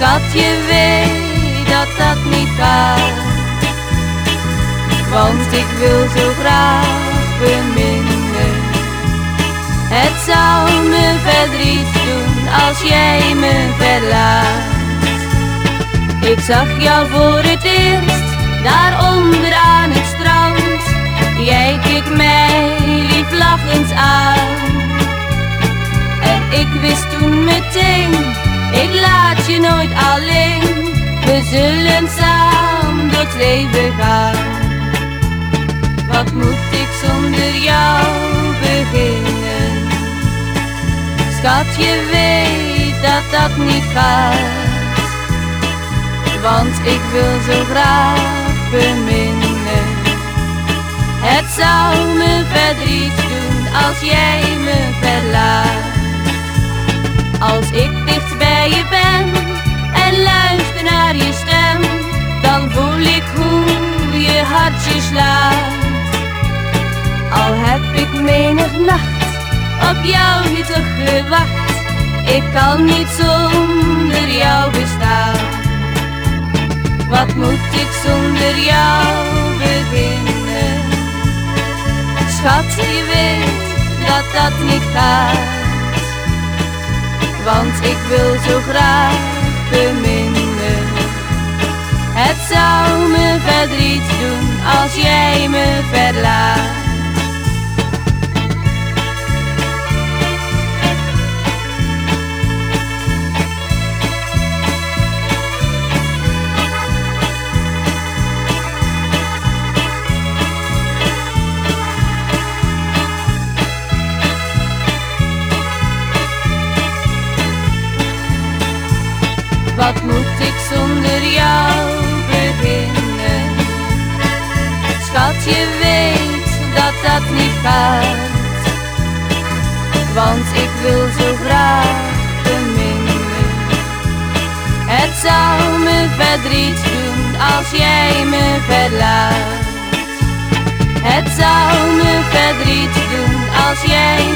Schat, je weet dat dat niet gaat. Want ik wil zo graag beminnen. Het zou me verdriet doen als jij me verlaat. Ik zag jou voor het eerst, daar onder aan het strand. Jij keek mij lief lachend aan. En ik wist toen leven gaan. Wat moet ik zonder jou beginnen? Schat, je weet dat dat niet gaat. Want ik wil zo graag beminnen. Het zou me verdriet doen als jij me verlaat. Als ik dicht bij je ben hartje slaat. Al heb ik menig nacht op jou toch gewacht, ik kan niet zonder jou bestaan. Wat moet ik zonder jou beginnen? Schat, je weet dat dat niet gaat. Want ik wil zo graag beminnen. Het zou me verdriet Wat moet ik zonder jou je weet dat dat niet gaat. Want ik wil zo graag beminnen. Het zou me verdriet doen als jij me verlaat. Het zou me verdriet doen als jij.